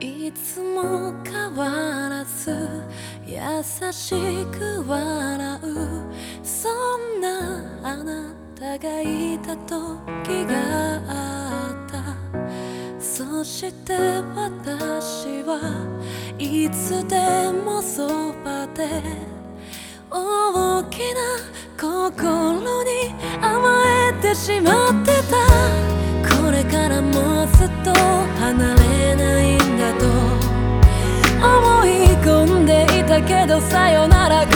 いつも変わらず優しく笑う。そんなあなたがいた時があった。そして私はいつでもそばで大きな心に甘えてしまってた。これからもずっと離れないと思い込んでいたけどさよなら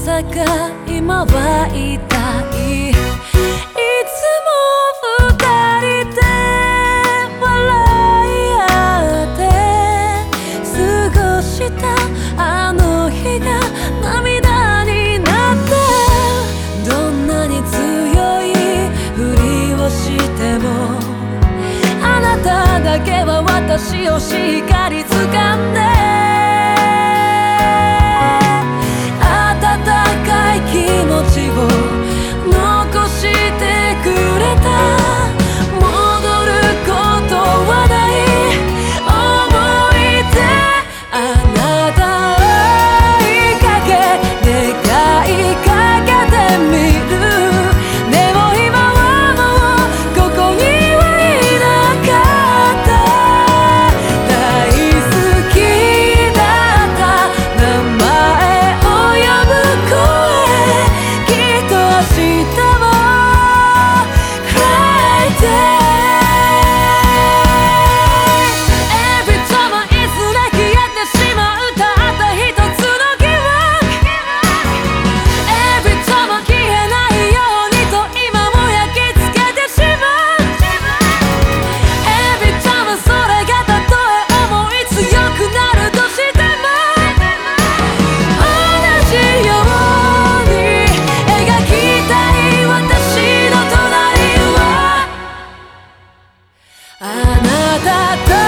さか今は痛いいつも二人で笑い合って過ごしたあの日が涙になってどんなに強いふりをしてもあなただけは私をしっかり掴んであなたと